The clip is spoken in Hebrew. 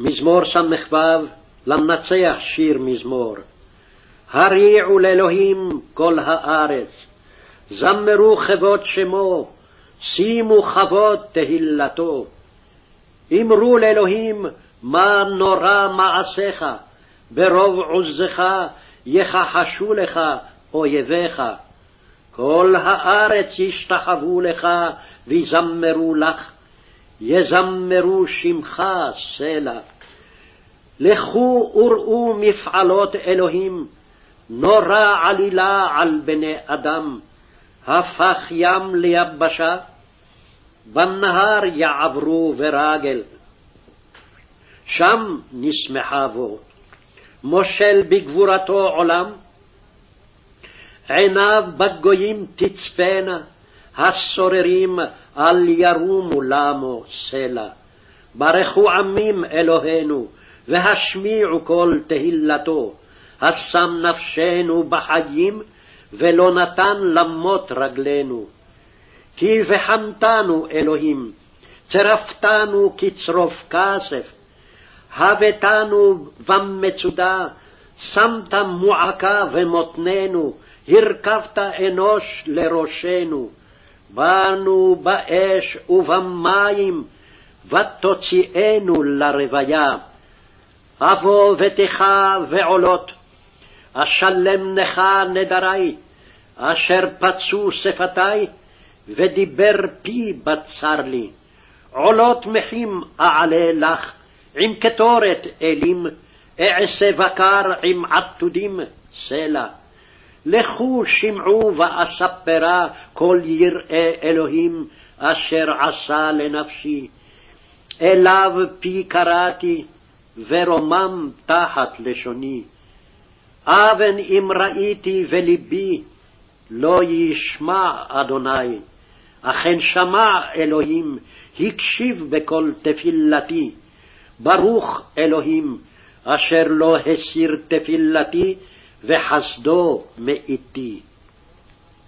מזמור ס"ו, למנצח שיר מזמור. הריעו לאלוהים כל הארץ, זמרו כבוד שמו, שימו כבוד תהילתו. אמרו לאלוהים, מה נורא מעשיך, ברוב עוזך יכחשו לך אויביך. כל הארץ ישתחוו לך ויזמרו לך, יזמרו שמך סלע. לכו וראו מפעלות אלוהים, נורא עלילה על בני אדם, הפך ים ליבשה, בנהר יעברו ורגל. שם נשמחה בו, מושל בגבורתו עולם, עיניו בגויים תצפנה, הסוררים אל ירומו למו סלע. ברכו עמים אלוהינו, והשמיעו קול תהילתו, השם נפשנו בחיים, ולא נתן למות רגלינו. כי וחמתנו אלוהים, צרפתנו כצרוף כסף, הבאתנו במצודה, שמת מועקה במותננו, הרכבת אנוש לראשנו. באנו באש ובמים, ותוציאנו לרוויה. אבוא ותך ועולות, אשלם לך נדרי, אשר פצו שפתי, ודיבר פי בצר לי. עולות מחים אעלה לך, עם קטורת אלים, אעשה בקר עם עתודים סלע. לכו שמעו ואספרה כל יראי אלוהים אשר עשה לנפשי. אליו פי קראתי, ורומם תחת לשוני. אבן אם ראיתי ולבי, לא ישמע אדוני. אכן שמע אלוהים, הקשיב בקול תפילתי. ברוך אלוהים, אשר לא הסיר תפילתי, וחסדו מאיתי.